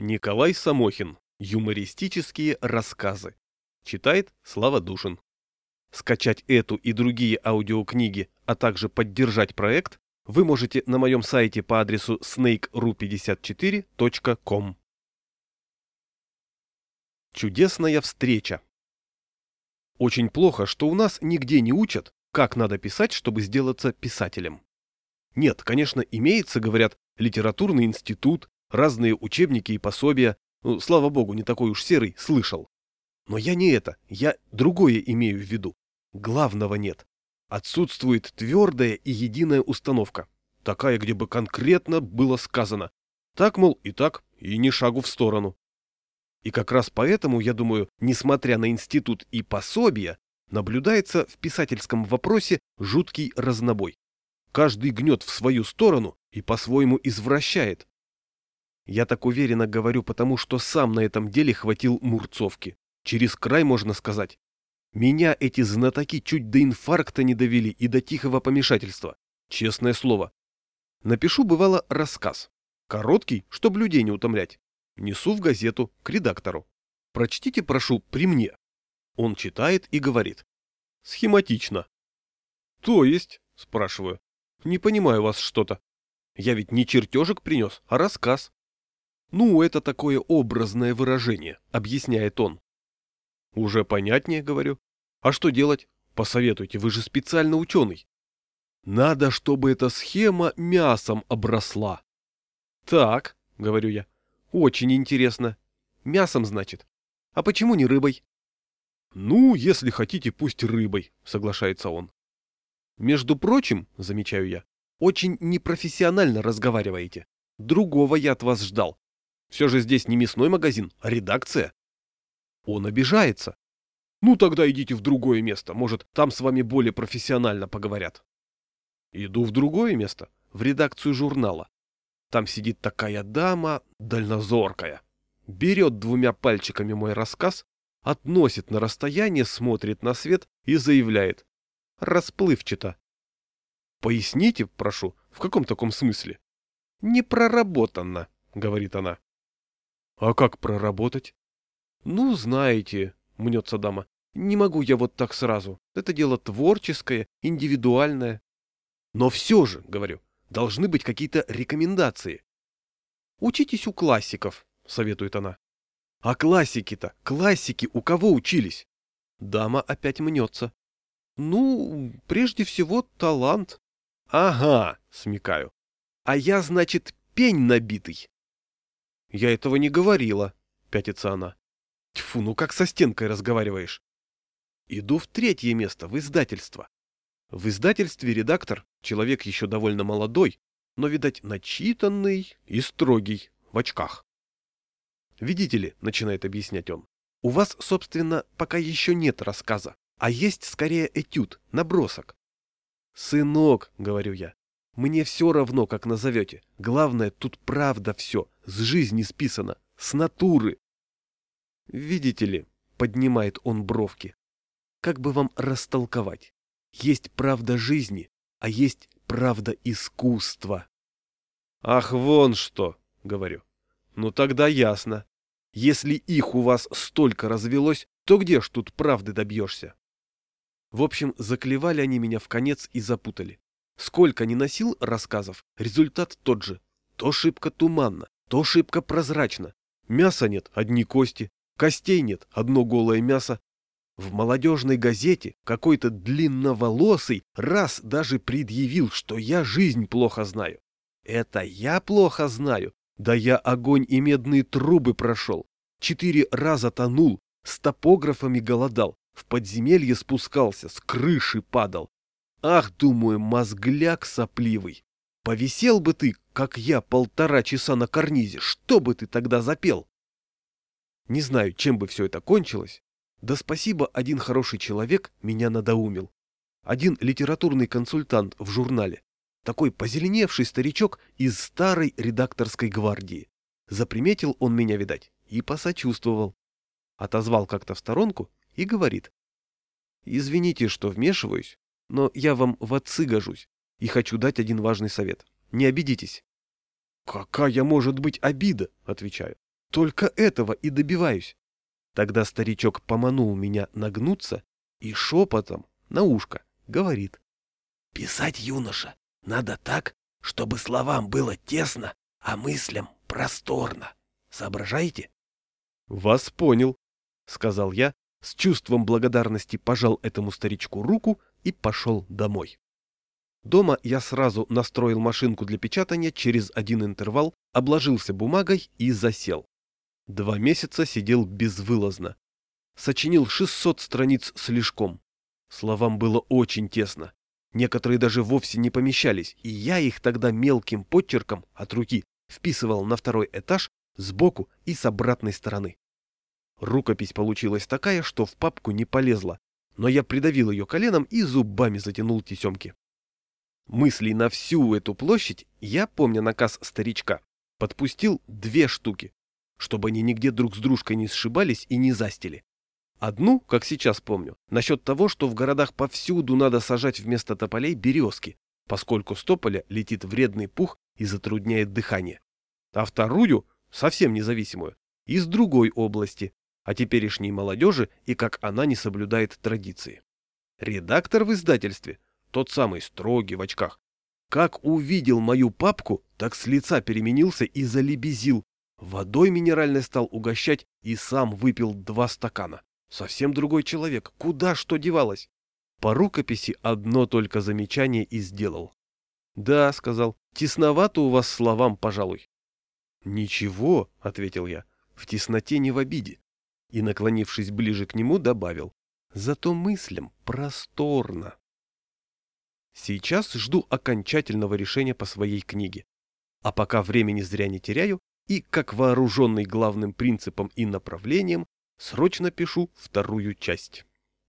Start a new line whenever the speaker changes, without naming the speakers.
Николай Самохин. Юмористические рассказы. Читает Слава Душин. Скачать эту и другие аудиокниги, а также поддержать проект вы можете на моем сайте по адресу snake.ru54.com. Чудесная встреча. Очень плохо, что у нас нигде не учат, как надо писать, чтобы сделаться писателем. Нет, конечно, имеется, говорят, литературный институт, разные учебники и пособия, ну, слава богу, не такой уж серый, слышал. Но я не это, я другое имею в виду. Главного нет. Отсутствует твердая и единая установка. Такая, где бы конкретно было сказано. Так, мол, и так, и ни шагу в сторону. И как раз поэтому, я думаю, несмотря на институт и пособия, наблюдается в писательском вопросе жуткий разнобой. Каждый гнет в свою сторону и по-своему извращает. Я так уверенно говорю, потому что сам на этом деле хватил мурцовки. Через край, можно сказать. Меня эти знатоки чуть до инфаркта не довели и до тихого помешательства. Честное слово. Напишу, бывало, рассказ. Короткий, чтобы людей не утомлять. Несу в газету к редактору. Прочтите, прошу, при мне. Он читает и говорит. Схематично. То есть, спрашиваю, не понимаю вас что-то. Я ведь не чертежик принес, а рассказ. Ну, это такое образное выражение, объясняет он. Уже понятнее, говорю. А что делать? Посоветуйте, вы же специально ученый. Надо, чтобы эта схема мясом обросла. Так, говорю я, очень интересно. Мясом, значит. А почему не рыбой? Ну, если хотите, пусть рыбой, соглашается он. Между прочим, замечаю я, очень непрофессионально разговариваете. Другого я от вас ждал. Все же здесь не мясной магазин, а редакция. Он обижается. Ну тогда идите в другое место, может, там с вами более профессионально поговорят. Иду в другое место, в редакцию журнала. Там сидит такая дама, дальнозоркая. Берет двумя пальчиками мой рассказ, относит на расстояние, смотрит на свет и заявляет. Расплывчато. Поясните, прошу, в каком таком смысле? Не проработано, говорит она. А как проработать? Ну, знаете, мнется дама, не могу я вот так сразу. Это дело творческое, индивидуальное. Но все же, говорю, должны быть какие-то рекомендации. Учитесь у классиков, советует она. А классики-то, классики у кого учились? Дама опять мнется. Ну, прежде всего, талант. Ага, смекаю. А я, значит, пень набитый. Я этого не говорила, пятится она. Тьфу, ну как со стенкой разговариваешь? Иду в третье место, в издательство. В издательстве редактор, человек еще довольно молодой, но, видать, начитанный и строгий, в очках. Видите ли, начинает объяснять он, у вас, собственно, пока еще нет рассказа, а есть скорее этюд, набросок. Сынок, говорю я, мне все равно, как назовете. Главное, тут правда все, с жизни списано, с натуры. Видите ли, поднимает он бровки. Как бы вам растолковать? Есть правда жизни, а есть правда искусства. Ах, вон что, говорю. Ну тогда ясно. Если их у вас столько развелось, то где ж тут правды добьешься? В общем, заклевали они меня в конец и запутали. Сколько ни носил рассказов, результат тот же. То шибко туманно, то шибко прозрачно. Мяса нет, одни кости. Костей нет, одно голое мясо. В молодежной газете какой-то длинноволосый раз даже предъявил, что я жизнь плохо знаю. Это я плохо знаю? Да я огонь и медные трубы прошел. Четыре раза тонул, с топографами голодал, в подземелье спускался, с крыши падал. Ах, думаю, мозгляк сопливый. Повисел бы ты, как я, полтора часа на карнизе, что бы ты тогда запел? Не знаю, чем бы все это кончилось. Да спасибо, один хороший человек меня надоумил. Один литературный консультант в журнале. Такой позеленевший старичок из старой редакторской гвардии. Заприметил он меня, видать, и посочувствовал. Отозвал как-то в сторонку и говорит. Извините, что вмешиваюсь, но я вам в отцы гожусь и хочу дать один важный совет. Не обидитесь. Какая может быть обида, отвечаю. Только этого и добиваюсь. Тогда старичок поманул меня нагнуться и шепотом на ушко говорит.
Писать, юноша, надо так, чтобы словам было тесно, а мыслям просторно. Соображаете?
Вас понял, сказал я, с чувством благодарности пожал этому старичку руку и пошел домой. Дома я сразу настроил машинку для печатания через один интервал, обложился бумагой и засел. Два месяца сидел безвылазно. Сочинил 600 страниц слишком. Словам было очень тесно. Некоторые даже вовсе не помещались, и я их тогда мелким подчерком от руки вписывал на второй этаж сбоку и с обратной стороны. Рукопись получилась такая, что в папку не полезла, но я придавил ее коленом и зубами затянул тесемки. Мыслей на всю эту площадь я, помня наказ старичка, подпустил две штуки, чтобы они нигде друг с дружкой не сшибались и не застили. Одну, как сейчас помню, насчет того, что в городах повсюду надо сажать вместо тополей березки, поскольку с тополя летит вредный пух и затрудняет дыхание. А вторую, совсем независимую, из другой области, о теперешней молодежи и как она не соблюдает традиции. Редактор в издательстве, тот самый строгий в очках, как увидел мою папку, так с лица переменился и залебезил. Водой минеральной стал угощать и сам выпил два стакана. Совсем другой человек. Куда что девалось? По рукописи одно только замечание и сделал. «Да», — сказал, — «тесновато у вас словам, пожалуй». «Ничего», — ответил я, — «в тесноте не в обиде и, наклонившись ближе к нему, добавил «Зато мыслям просторно». Сейчас жду окончательного решения по своей книге. А пока времени зря не теряю и, как вооруженный главным принципом и направлением, срочно пишу вторую часть.